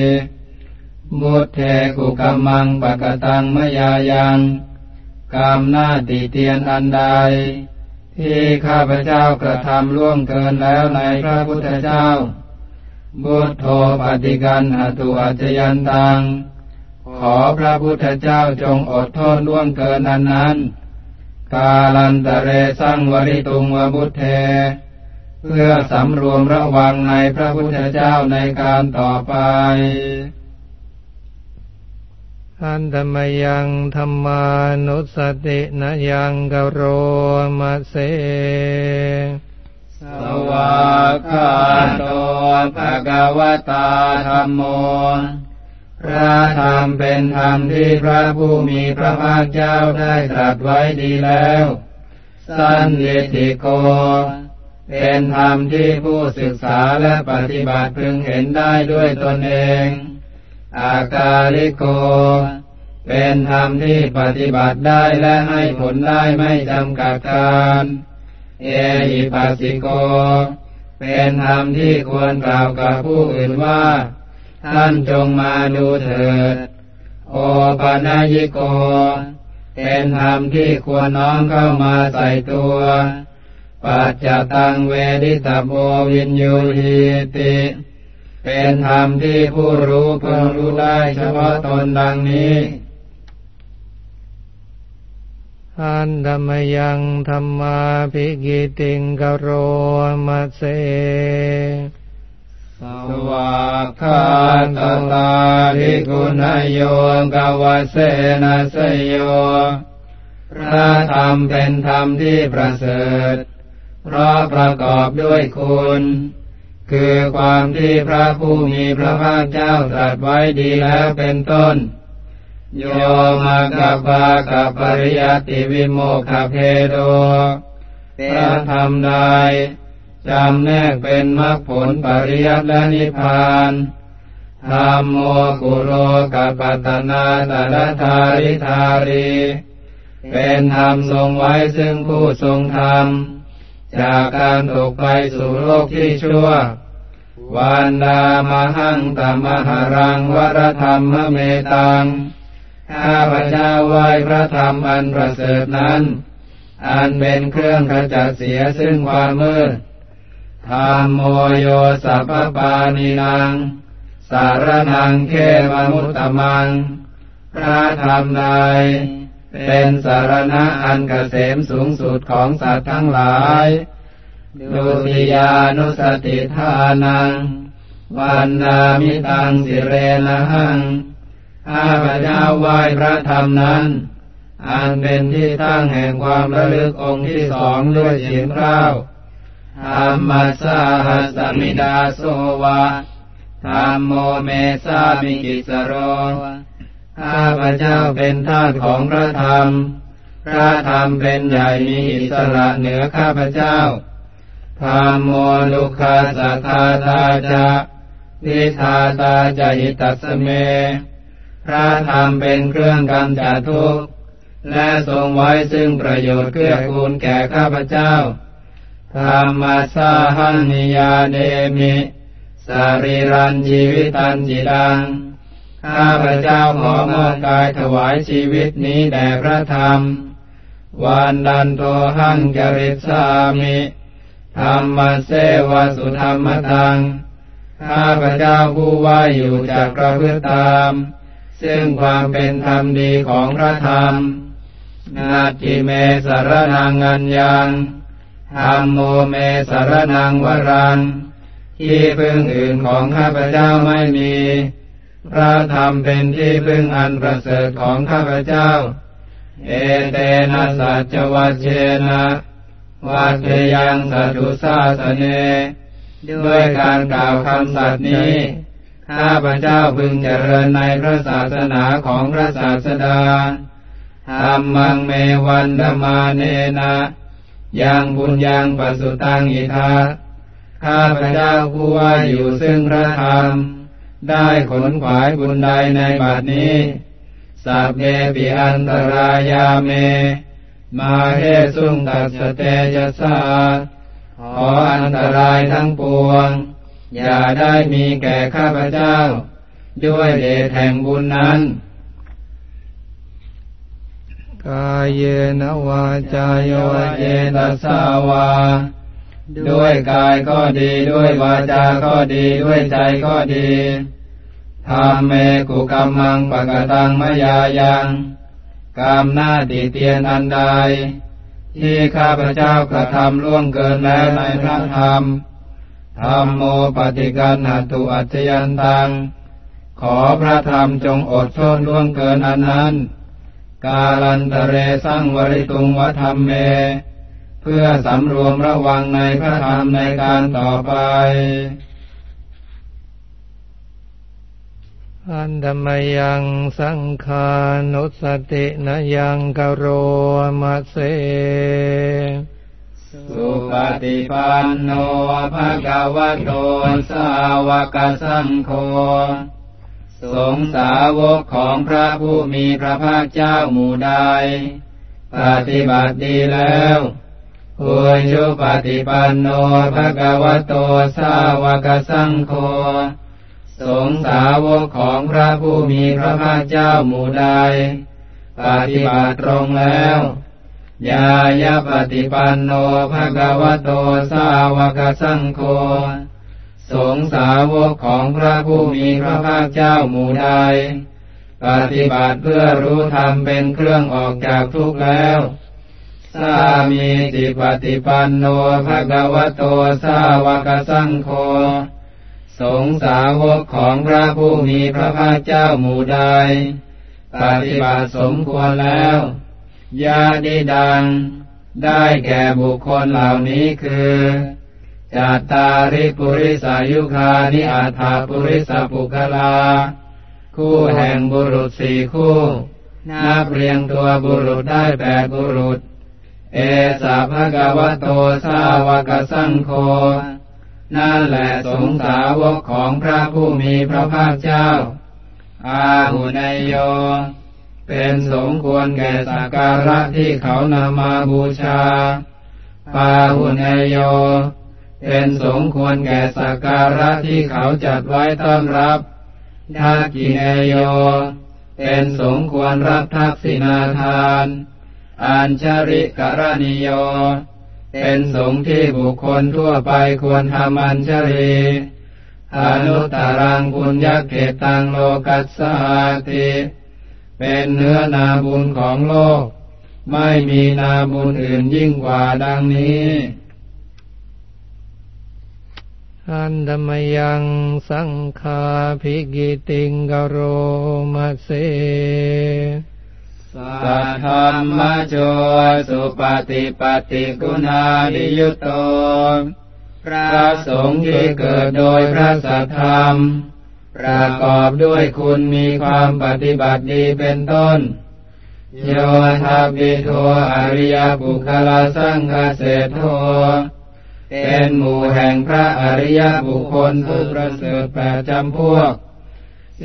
มุตเทกุกรรมังปะกตังมยายังกรรมหน้าติเตียนอันใด ที่ข้าพเจ้ากระทำล่วงเกินแล้วในพระพุทธเจ้า บุตโธปฏิกันหตุอัจยันตัง ขอพระพุทธเจ้าจงอดทนล่วงเกินนั้นนั้นกาลันตะเรสังวริตุงวบุตเท เพื่อสำรวมระวังในพระพุทธเจ้าในการต่อไปอันธรรมยังธรรมานุสตินยังกโรมาเสสวากขาโตภะกวตาธรรมโม พระธรรมเป็นธรรมที่พระผู้มีพระภาคเจ้าได้ตรัสไว้ดีแล้ว สันนิติโก เป็นธรรมที่ผู้ศึกษาและปฏิบัติพึงเห็นได้ด้วยตนเอง อากาลิโก เป็นธรรมที่ปฏิบัติได้และให้ผลได้ไม่จำกัดการ เอหิปัสสิโก เป็นธรรมที่ควรกล่าวกับผู้อื่นว่า ท่านจงมาดูเถิด โอปานายิโก เป็นธรรมที่ควรน้อมเข้ามาใส่ตัวปัจจตังเวดิตาโบวินยูหิติ เป็นธรรมที่ผู้รู้เพิ่งรู้ได้เฉพาะตนดังนี้อันธรรมยังธรรมาภิกิติงกโรมัสเสส วากขาตตาภิกุณโยกวเสนาสโย พระธรรมเป็นธรรมที่ประเสริฐ เพราะประกอบด้วยคุณ คือความที่พระผู้มีพระภาคเจ้าตรัสไว้ดีแล้วเป็นต้น โยมากับปากับปริยติวิโมกขเพโดพระธรรมใด จำแนกเป็นมรรคผลปริยัติและนิพพานธรรมโมกุโรกัปตนาตระธาริธารี เป็นธรรมทรงไว้ซึ่งผู้ทรงธรรม จากการตกไปสู่โลกที่ชั่ว วันดามหังตมหารังวรธรรมเมตังข้าพเจ้าไหว้พระธรรมอันประเสริฐนั้น อันเป็นเครื่องขจัดเสียซึ่งความมืด ธรรมโมโยสัพปานินังสารนังเขมมุตตมัง พระธรรมใดเป็นสารณะอันเกษมสูงสุดของสัตว์ทั้งหลายดุติยานุสติทานัง วันนามิตังสิเรนะหังข้าพเจ้าไหว้พระธรรมนั้น อันเป็นที่ตั้งแห่งความระลึกองค์ที่สองด้วยเสียงร้า ธัมมัสสาหัสมิ ทาโสวะธัมโมเมสามิกิสสะโร ข้าพเจ้าเป็นทาสของพระธรรม พระธรรมเป็นใหญ่มีอิสระเหนือข้าพเจ้าธัมโม ทุกขัสสะ ฆาตาจะ วิธาตาจะหิตัสสะ เม พระธรรมเป็นเครื่องกำจัดทุกข์ และทรงไว้ซึ่งประโยชน์เกื้อกูลแก่ข้าพเจ้า ธรรมสาหันิยาเดมิสรีรันชีวิตันจิดัง ข้าพระเจ้าขอมอบกายถวายชีวิตนี้แด่พระธรรม วันดันโตหังจริสามิธรรมเสวสุธรรมตัง ข้าพระเจ้าผู้ว่าอยู่จากประพฤตตาม ซึ่งความเป็นธรรมดีของพระธรรม นาทิเมสารนังอัญญัง ธรรมโมเมสารนังวรัง ที่พึ่งอื่นของข้าพเจ้าไม่มี พระธรรมเป็นที่พึ่งอันประเสริฐของข้าพเจ้า เอเตนะสัจวัชเชนะวัตยังสัตุสาสเน ด้วยการกล่าวคำสัตย์นี้ ข้าพเจ้าพึงเจริญในพระศาสนาของพระศาสดาธรรมังเมวันดมาเนนะ ยังบุญยังปัสุตังอิทาข้าพระเจ้าผู้ว่าอยู่ซึ่งพระธรรม ได้ขนขวายบุญใดในบัดนี้สัพเพปิอันตรายาเม มาเทสุงตัสเตยสาขออันตรายทั้งปวง อย่าได้มีแก่ข้าพเจ้า ด้วยเดชแห่งบุญนั้น กายเยนวาจายโยเจตสาวา ด้วยกายก็ดีด้วยวาจาก็ดีด้วยใจก็ดีธรรมเมกุกรรมังปะกตังมยายังกรรมหน้าติเตียนอันใด ที่ข้าพเจ้ากระทำล่วงเกินแล้วในพระธรรมธรรมโมปฏิกันหตุอัจยันตัง ขอพระธรรมจงอดทนล่วงเกินอันนั้น กาลันตเรสังวริตุงวัธรรมเม เพื่อสำรวมระวังในพระธรรมในการต่อไปอันธรรมยังสังขานุสตินยังกโรมาเสสุปฏิปันโนภะคะวะโตสาวกสังโฆ สงสาวกของพระผู้มีพระภาคเจ้าหมู่ใดปฏิบัติดีแล้วอุยุปฏิปันโนภะคะวะโตสาวกสังโฆสงสาวกของพระผู้มีพระภาคเจ้าหมู่ใดปฏิบัติตรงแล้วยายาปฏิปันโนภะคะวะโตสาวกสังโฆ สงสาวกของพระผู้มีพระภาคเจ้าหมู่ใดปฏิบัติเพื่อรู้ธรรมเป็นเครื่องออกจากทุกข์แล้วสามีจิปฏิปันโนภะคะวะโตสาวกสังโฆสงสาวกของพระผู้มีพระภาคเจ้าหมู่ใดปฏิบัติสมควรแล้วญาติดัง ได้แก่บุคคลเหล่านี้คือ จัตตาริปุริสายุคานิอาถาปุริสปุคลา คู่แห่งบุรุษสี่คู่นับเรียงตัวบุรุษได้แปดบุรุษ เอสาภะกวโตสาวกสังโฆนั่นแหละสงสาวกของพระผู้มีพระภาคเจ้า อาหุนยโย เป็นสมควรแก่สักการะที่เขานำมาบูชา ปาหุนยโย เป็นสมควรแก่สักการะที่เขาจัดไว้ต้อนรับทักกินโย เป็นสมควรรับทักษิณาทาน อัญชริกรณิโย เป็นสงที่บุคคลทั่วไปควรทำอัญชลีอนุตตรังบุญยักเขตังโลกัสสาติ เป็นเนื้อนาบุญของโลก ไม่มีนาบุญอื่นยิ่งกว่าดังนี้ อันธรรมยังสังคาภิกิติงกโรมาเสสัทธรรมโจสุปฏิปฏิกุณาดิยุตโต พระสงฆ์ที่เกิดโดยพระสัทธรรม ประกอบด้วยคุณมีความปฏิบัติดีเป็นต้น โยทาปิโทอริยบุคลาสังฆเสโท เป็นหมู่แห่งพระอริยบุคคลผู้ประเสริฐแปดจำพวก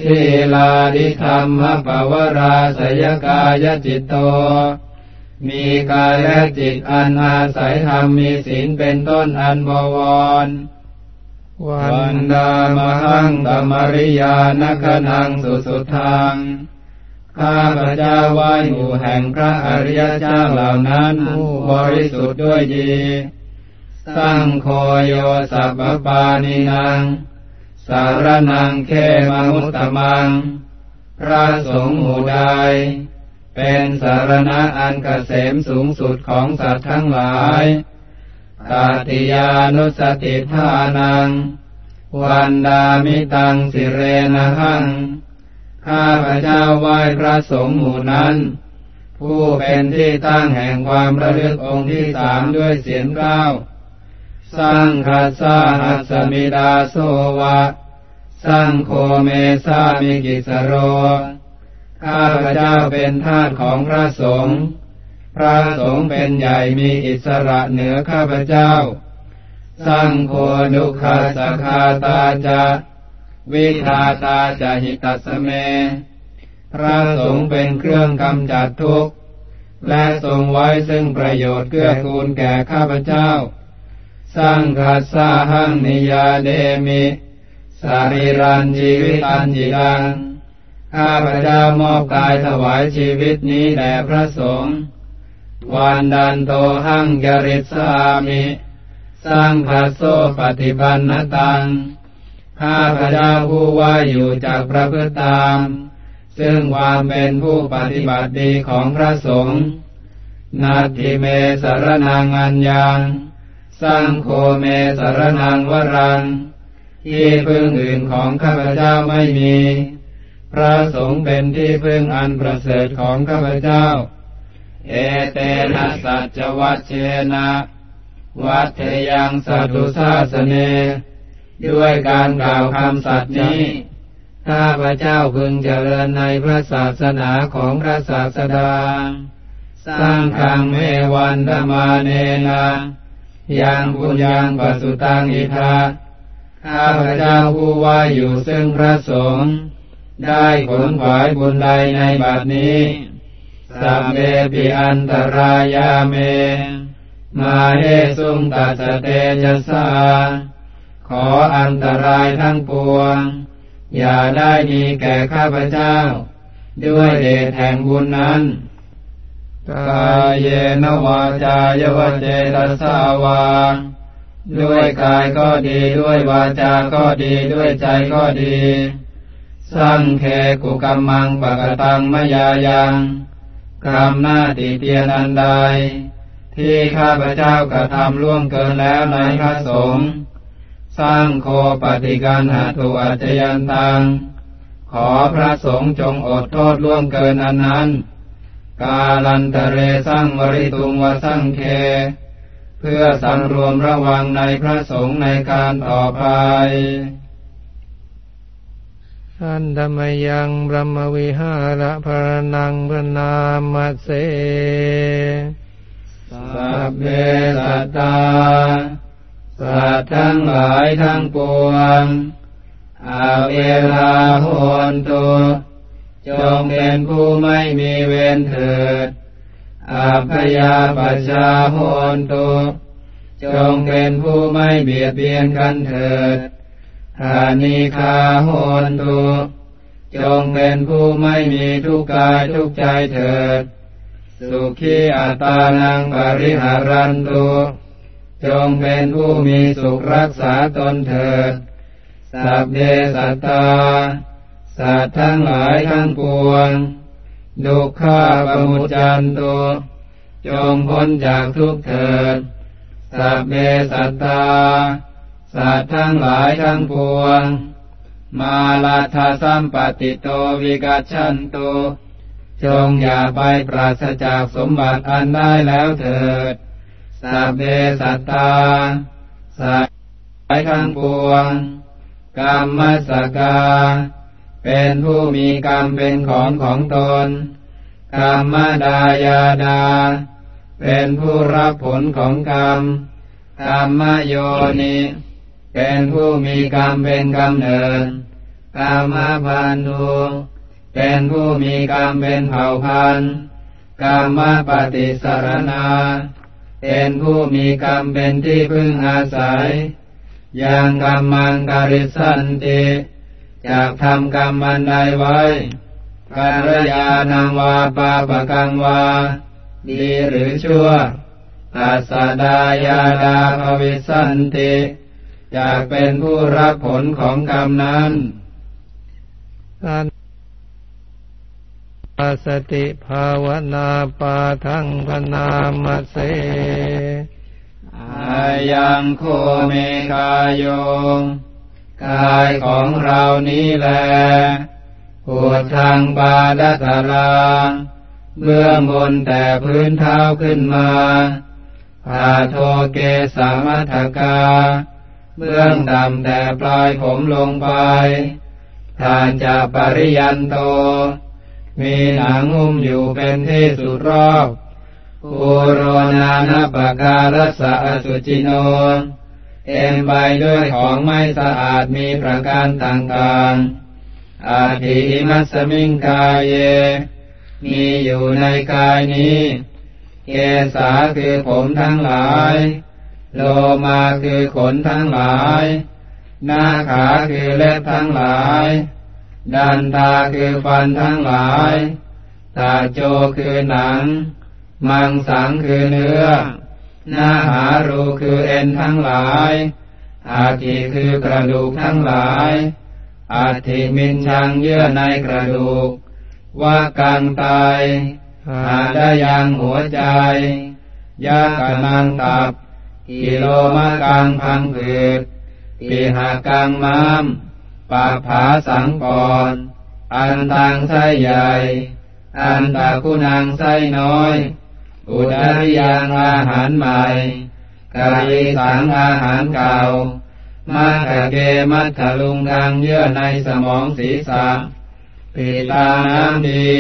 สีลาดิธรรมปวราสยกายจิตโต มีกายและจิตอันอาศัยธรรมมีศีลเป็นต้นอันบวร วันดามหังตมริยานคนังสุสุทังข้าพเจ้าไหว้หมู่แห่งพระอริยเจ้าเหล่านั้นผู้บริสุทธิ์ด้วยดี สังโฆโยสัพปานินางสารนังเขมังุตมัง พระสงฆ์หมู่ใดเป็นสารณะอันกเกษมสูงสุดของสัตว์ทั้งหลายตาติยานุสติทานัง วันดามิตังสิเรนะหัง ข้าพระเจ้าไหว้พระสงฆ์หมู่นั้น ผู้เป็นที่ตั้งแห่งความระลึกองค์ที่สามด้วยเสียงเก้า สังคัสสาหัสมิดาโสวะ สังโฆเมสามิกิสโร ข้าพระเจ้าเป็นทาสของพระสงฆ์พระสงฆ์เป็นใหญ่มีอิสระเหนือข้าพระเจ้า สังโฆดุขาสคาตาจะวิทาตาจะหิตัสเม พระสงฆ์เป็นเครื่องกำจัดทุกข์ และทรงไว้ซึ่งประโยชน์เกื้อกูลแก่ข้าพเจ้า สังฆสาหังนิยาเดมิสารีรันชีวิตันจิรังข้าพระเจ้ามอบกายถวายชีวิตนี้แด่พระสงฆ์วันดันโตหังกริสามิสังฆโสปฏิบันนตัง ข้าพระเจ้าผู้ว่าอยู่จากพระพุทธาม ซึ่งความเป็นผู้ปฏิบัติดีของพระสงฆ์นาทิเมสรนังอัญญัง สังโฆเมสารนังวรังที่พึ่งอื่นของข้าพเจ้าไม่มี พระสงฆ์เป็นที่พึ่งอันประเสริฐของข้าพเจ้า เอเตนะสัจวัชเชนะวัดเทยังสัตุสาสเน ด้วยการกล่าวคำสัตย์นี้ข้าพระเจ้าพึงเจริญในพระศาสนาของพระศาสดา สร้างคังเมวันธมาเนนา ยังบุญยังปัสุตังอิทาข้าพระเจ้าผู้ว่าอยู่ซึ่งพระสงฆ์ได้ผลขวายบุญใดในบัดนี้สัมเบปิอันตรายาเม มาเอสุงตัสเตจะสาขออันตรายทั้งปวง อย่าได้มีแก่ข้าพเจ้า ด้วยเดชแห่งบุญนั้น กายเยนวาจายวเจตสาวาด้วยกายก็ดีด้วยวาจาก็ดีด้วยใจก็ดี สังเคกุกรรมังปะกตังมยายังกรรมหน้าติเตียนอันใด ที่ข้าพเจ้ากระทำล่วงเกินแล้วในพระสงฆ์สร้างโคปฏิการหาตุอัจยันตัง ขอพระสงฆ์จงอดโทษล่วงเกินอันนั้น กาลันตเรสังวริตุงวสังเค เพื่อสำรวมระวังในพระสงฆ์ในการต่อไปอันธรรมยังบรมวิหารพรนังพนามเสสัพเพสัตตาสัตว์ทั้งหลายทั้งปวงอาเวลาโหนตุ จงเป็นผู้ไม่มีเวรเถิดอาพยาปัชาโหนตุจงเป็นผู้ไม่เบียดเบียนกันเถิดอานิคาโหนตุจงเป็นผู้ไม่มีทุกข์กายทุกใจเถิด สุขีอัตานังปริหารันตุจงเป็นผู้มีสุขรักษาตนเถิด สัพเพสัตตา สัตว์ทั้งหลายทั้งปวง ดุขาปมุจันตุจงพ้นจากทุกข์เถิด สัพเพสัตตา สัตว์ทั้งหลายทั้งปวง มาลาทาสัมปติโตวิกัชันตุจงอย่าไปปราศจากสมบัติอันได้แล้วเถิด สัพเพสัตตา สัตว์ทั้งปวงกรรมสกา เป็นผู้มีกรรมเป็นของของตนกรรมดายาดา เป็นผู้รับผลของกรรมกรรมโยนิ เป็นผู้มีกรรมเป็นกำเนิดกรรมพันธุเป็นผู้มีกรรมเป็นเผ่าพันธุ์กรรมปฏิสารนาเป็นผู้มีกรรมเป็นที่พึ่งอาศัย อยังกรรมังการิสันติ จากทำกรรมันใดไว้การยานังวาปาปกังวา ดีหรือชั่วตัสดายาดาภวิสันติจากเป็นผู้รับผลของกรรมนั้นสติภาวนาปาทังพนามเสอายังโคเมกายโย กายของเรานี้แลปวดทางบาดตารางเบื้องบนแต่พื้นเท้าขึ้นมาอะโธ เกสะมัตถะกา เบื้องต่ำแต่ปลายผมลงไปตะจะปะริยันโต มีหนังหุ้มอยู่เป็นที่สุดรอบปูโรนานัปปะการัสสะ อะสุจิโน เต็มไปด้วยของไม่สะอาดมีประการต่างๆ อัตถิ อิมัสมิงกาเย มีอยู่ในกายนี้เกสาคือผมทั้งหลาย โลมาคือขนทั้งหลาย หน้าขาคือเล็บทั้งหลาย ดันตาคือฟันทั้งหลาย ตาโจคือหนัง มังสังคือเนื้อ นาหารูคือเอ็นทั้งหลาย อาทิคือกระดูกทั้งหลาย อาทิมินชังเยื่อในกระดูก ว่ากังตายหาได้ยังหัวใจยากนังตับ กิโลมะกังพังผืดปีหากังม้ามปาผาสังกรอันตังไส้ใหญ่ อันตะคุณังไส้น้อย อุดริยังอาหารใหม่กะลีสังอาหารเก่ามาคเกมัทะลุงทางเยื่อในสมองศีรษะปิตาน้ำดี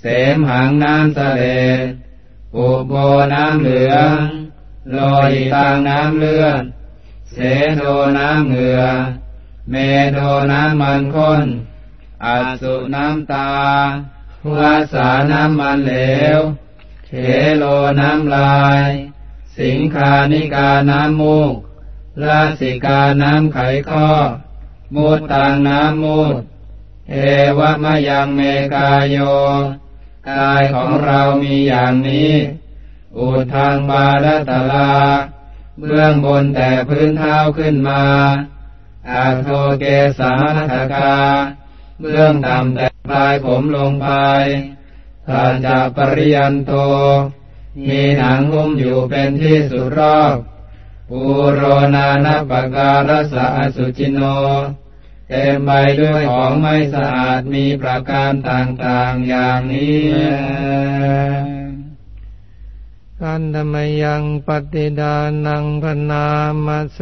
เสมหังน้ำเสลดอุโบน้ำเหลืองลอยตังน้ำเลือด เสโดน้ำเหงื่อ เมโทน้ำมันข้นอัสุน้ำตา วาสาน้ำมันเหลว เขโลน้ำลาย สิงคานิกาน้ำมูกลาสิกาน้ำไขข้อมุดตังน้ำมูด เอวะมะยังเมกายโย กายของเรามีอย่างนี้ อุทางบาลตลา เบื้องบนแต่พื้นเท้าขึ้นมาอาโทเกสาทกา เบื้องต่ำแต่ปลายผมลงไป ทานจะปริยันโต มีหนังหุ้มอยู่เป็นที่สุดรอบปูโรนานปการสะสุจิโน เต็มไปด้วยของไม่สะอาดมีประการต่างๆอย่างนี้ขันธมยังปฏิดานังพนามเส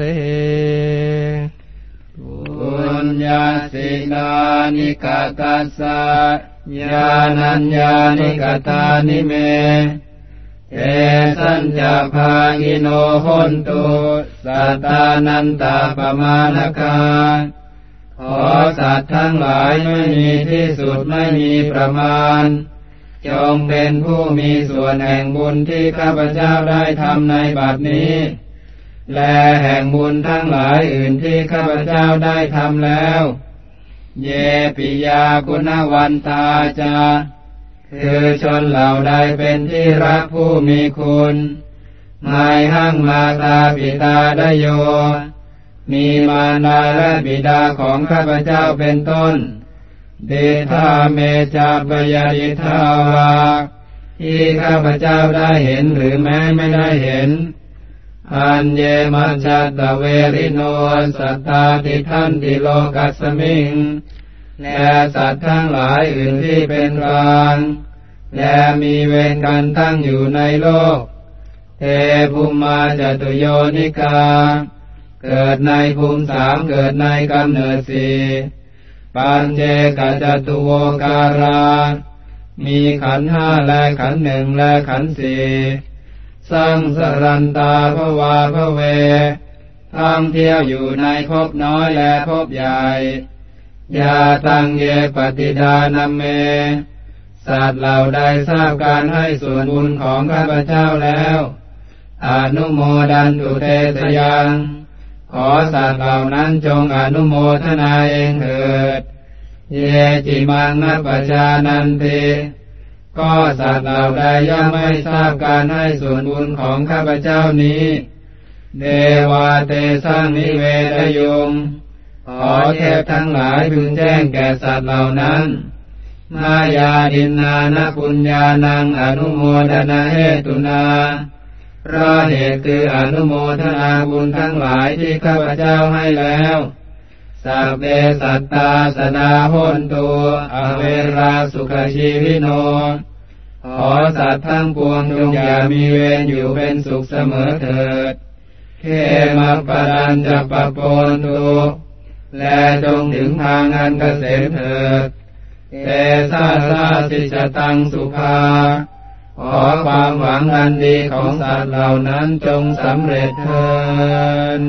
ปุญญาสิกานิกาตัสสะญาณัญญานิกตานิเม เอสัญจภากิโนหนตุสัตตานันตาปมาณกาขอสัตว์ทั้งหลายไม่มีที่สุดไม่มีประมาณ จงเป็นผู้มีส่วนแห่งบุญที่ข้าพเจ้าได้ทำในบัดนี้ และแห่งบุญทั้งหลายอื่นที่ข้าพเจ้าได้ทำแล้ว เยปิยาคุณวันตาจาคือชนเหล่าใดเป็นที่รักผู้มีคุณไม่หั่งมาตาปิตาไดโย มีมารดาและบิดาของข้าพเจ้าเป็นต้นเดธาเมจาปยาดิทาวาที่ข้าพเจ้าได้เห็นหรือแม้ไม่ได้เห็น อันเยมัจจตเวริโนสัตตาติทันติโลกัสมิงและสัตว์ทั้งหลายอื่นที่เป็นกลางและมีเวรกันตั้งอยู่ในโลก เทภูมิมาจตุโยนิกา เกิดในภูมิสามเกิดในกำเนิดสี่ปัญเจกจตุโวการา มีขันห้าและขันหนึ่งและขันสี่ สร้างสรันตาภวาภเวท่องเที่ยวอยู่ในภพน้อยและภพใหญ่ยาตังเยปฏิดานามเม สัตว์เหล่าใดทราบการให้ส่วนบุญของข้าพเจ้าแล้วอนุโมดันตุเตสยัง ขอสัตว์เหล่านั้นจงอนุโมทนาเองเถิด เยจิมังนัปชานันติ ก็สัตว์เหล่าใดย่อมไม่ทราบการให้ส่วนบุญของข้าพเจ้านี้ เดวาเตสังนิเวทยุงขอเทพทั้งหลายพึงแจ้งแก่สัตว์เหล่านั้น มายาดินนานาปุญญานังอนุโมทนาเหตุนาเพราะเหตุคืออนุโมทนาบุญทั้งหลายที่ข้าพเจ้าให้แล้ว สัพเบสัตตาสนาหุนตัวอเวราสุขชีวิโน ขอสัตว์ทั้งปวงจงอย่ามีเวรอยู่เป็นสุขเสมอเถิด เขมาปรันจะปะปนตุและจงถึงทางอันเกษมเถิดเตสาสาสิจตังสุภา ขอความหวังอันดีของสัตว์เหล่านั้นจงสำเร็จเถิด